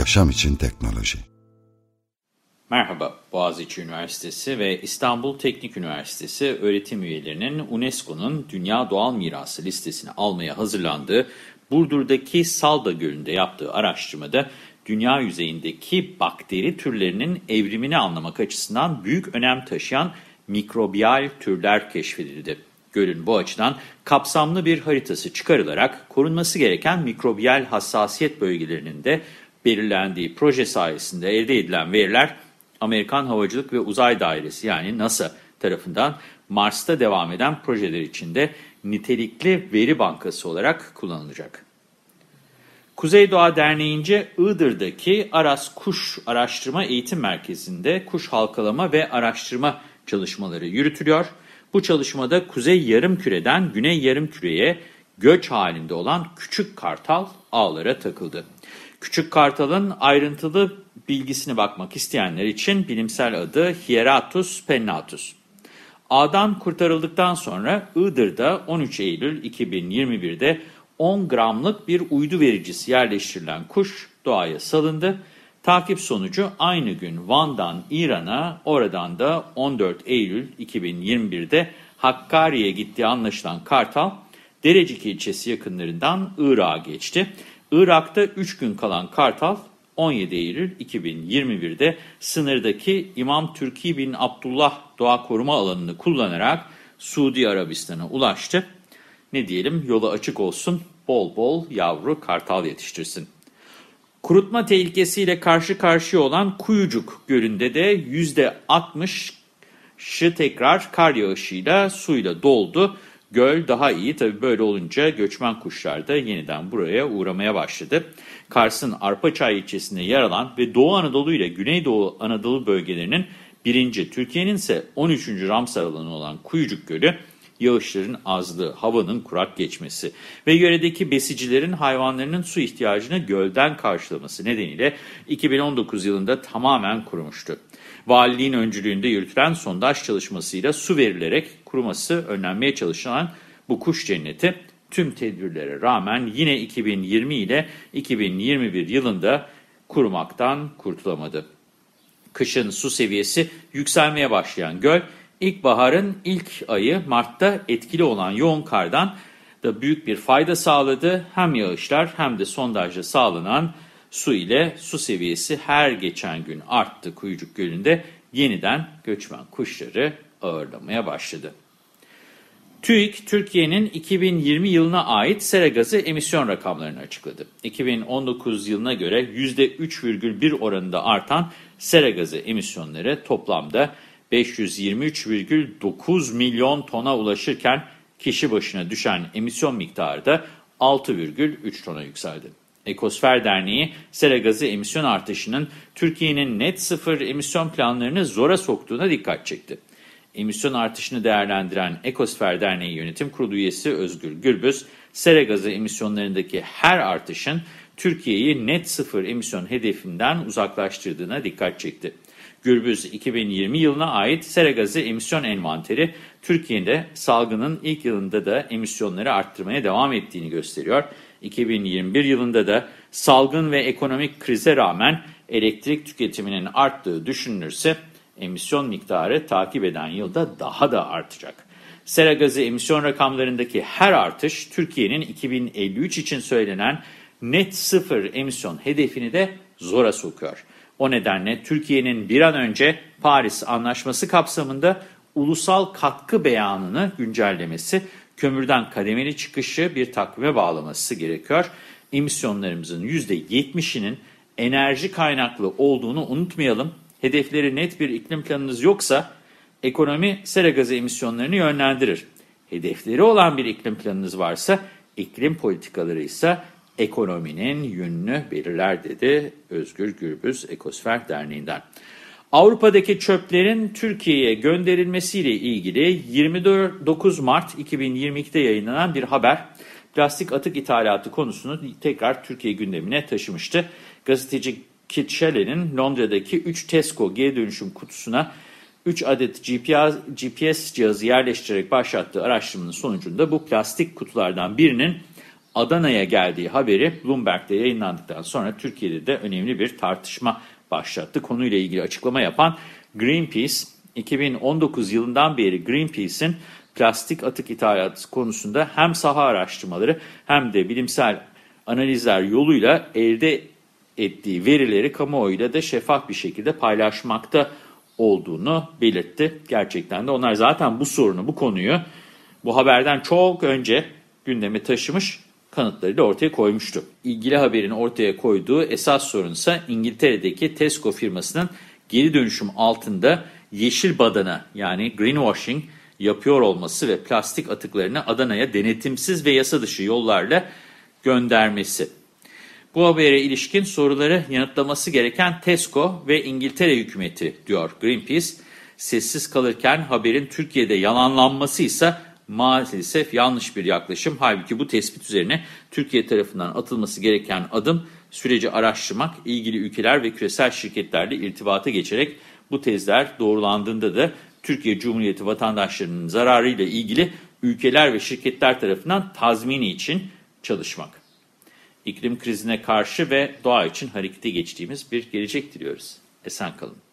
Yaşam için teknoloji. Merhaba, Boğaziçi Üniversitesi ve İstanbul Teknik Üniversitesi öğretim üyelerinin UNESCO'nun Dünya Doğal Mirası listesine almaya hazırlandığı Burdur'daki Salda Gölü'nde yaptığı araştırmada dünya yüzeyindeki bakteri türlerinin evrimini anlamak açısından büyük önem taşıyan mikrobiyal türler keşfedildi. Gölün bu açıdan kapsamlı bir haritası çıkarılarak korunması gereken mikrobiyal hassasiyet bölgelerinin de belirlendiği proje sayesinde elde edilen veriler Amerikan Havacılık ve Uzay Dairesi yani NASA tarafından Mars'ta devam eden projeler içinde nitelikli veri bankası olarak kullanılacak. Kuzey Doğa Derneği'nce Iğdır'daki Aras Kuş Araştırma Eğitim Merkezi'nde kuş halkalama ve araştırma çalışmaları yürütülüyor. Bu çalışmada Kuzey Yarımküre'den Güney Yarımküre'ye göç halinde olan küçük kartal ağlara takıldı. Küçük kartalın ayrıntılı bilgisine bakmak isteyenler için bilimsel adı Hieratus pennatus. Ağdan kurtarıldıktan sonra Iğdır'da 13 Eylül 2021'de 10 gramlık bir uydu vericisi yerleştirilen kuş doğaya salındı. Takip sonucu aynı gün Van'dan İran'a, oradan da 14 Eylül 2021'de Hakkari'ye gittiği anlaşılan Kartal, Derecik ilçesi yakınlarından Irak'a geçti. Irak'ta 3 gün kalan Kartal, 17 Eylül 2021'de sınırdaki İmam Türki bin Abdullah Doğa Koruma Alanı'nı kullanarak Suudi Arabistan'a ulaştı. Ne diyelim yolu açık olsun, bol bol yavru kartal yetiştirsin. Kurutma tehlikesiyle karşı karşıya olan Kuyucuk Gölü'nde de %60'ı tekrar kar yağışıyla suyla doldu. Göl daha iyi tabi böyle olunca göçmen kuşlar da yeniden buraya uğramaya başladı. Kars'ın Arpaçay ilçesinde yer alan ve Doğu Anadolu ile Güneydoğu Anadolu bölgelerinin birinci, Türkiye'nin ise 13. Ramsar alanı olan Kuyucuk Gölü yağışların azlığı, havanın kurak geçmesi ve yöredeki besicilerin hayvanlarının su ihtiyacını gölden karşılaması nedeniyle 2019 yılında tamamen kurumuştu. Valiliğin öncülüğünde yürütülen sondaj çalışmasıyla su verilerek kuruması önlenmeye çalışılan bu kuş cenneti tüm tedbirlere rağmen yine 2020 ile 2021 yılında kurumaktan kurtulamadı. Kışın su seviyesi yükselmeye başlayan göl, İlkbaharın ilk ayı Mart'ta etkili olan yoğun kardan da büyük bir fayda sağladı. Hem yağışlar hem de sondajla sağlanan su ile su seviyesi her geçen gün arttı Kuyucuk Gölü'nde yeniden göçmen kuşları ağırlamaya başladı. TÜİK, Türkiye'nin 2020 yılına ait sera gazı emisyon rakamlarını açıkladı. 2019 yılına göre %3,1 oranında artan sera gazı emisyonları toplamda 523,9 milyon tona ulaşırken kişi başına düşen emisyon miktarı da 6,3 tona yükseldi. Ekosfer Derneği, sera gazı emisyon artışının Türkiye'nin net sıfır emisyon planlarını zora soktuğuna dikkat çekti. Emisyon artışını değerlendiren Ekosfer Derneği Yönetim Kurulu üyesi Özgür Gürbüz, sera gazı emisyonlarındaki her artışın Türkiye'yi net sıfır emisyon hedefinden uzaklaştırdığına dikkat çekti. Gürbüz 2020 yılına ait sera gazı emisyon envanteri Türkiye'de salgının ilk yılında da emisyonları arttırmaya devam ettiğini gösteriyor. 2021 yılında da salgın ve ekonomik krize rağmen elektrik tüketiminin arttığı düşünülürse emisyon miktarı takip eden yılda daha da artacak. Sera gazı emisyon rakamlarındaki her artış Türkiye'nin 2053 için söylenen net sıfır emisyon hedefini de zora sokuyor. O nedenle Türkiye'nin bir an önce Paris Anlaşması kapsamında ulusal katkı beyanını güncellemesi, kömürden kademeli çıkışı bir takvime bağlaması gerekiyor. Emisyonlarımızın %70'inin enerji kaynaklı olduğunu unutmayalım. Hedefleri net bir iklim planınız yoksa ekonomi sera gazı emisyonlarını yönlendirir. Hedefleri olan bir iklim planınız varsa iklim politikaları ise ekonominin yönünü belirler dedi Özgür Gürbüz Ekosfer Derneği'nden. Avrupa'daki çöplerin Türkiye'ye gönderilmesiyle ilgili 29 Mart 2022'de yayınlanan bir haber plastik atık ithalatı konusunu tekrar Türkiye gündemine taşımıştı. Gazeteci Kit Shelley'nin Londra'daki 3 Tesco geri dönüşüm kutusuna 3 adet GPS, cihazı yerleştirerek başlattığı araştırmanın sonucunda bu plastik kutulardan birinin Adana'ya geldiği haberi Bloomberg'de yayınlandıktan sonra Türkiye'de de önemli bir tartışma başlattı. Konuyla ilgili açıklama yapan Greenpeace, 2019 yılından beri Greenpeace'in plastik atık ithalatı konusunda hem saha araştırmaları hem de bilimsel analizler yoluyla elde ettiği verileri kamuoyuyla da şeffaf bir şekilde paylaşmakta olduğunu belirtti. Gerçekten de onlar zaten bu sorunu, bu konuyu bu haberden çok önce gündeme taşımış kanıtlarıyla ortaya koymuştu. İlgili haberin ortaya koyduğu esas sorun ise İngiltere'deki Tesco firmasının geri dönüşüm altında yeşil badana yani greenwashing yapıyor olması ve plastik atıklarını Adana'ya denetimsiz ve yasa dışı yollarla göndermesi. Bu habere ilişkin soruları yanıtlaması gereken Tesco ve İngiltere hükümeti diyor Greenpeace. Sessiz kalırken haberin Türkiye'de yalanlanması ise maalesef yanlış bir yaklaşım. Halbuki bu tespit üzerine Türkiye tarafından atılması gereken adım süreci araştırmak, ilgili ülkeler ve küresel şirketlerle irtibata geçerek bu tezler doğrulandığında da Türkiye Cumhuriyeti vatandaşlarının zararıyla ilgili ülkeler ve şirketler tarafından tazmini için çalışmak. İklim krizine karşı ve doğa için harekete geçtiğimiz bir gelecek diliyoruz. Esen kalın.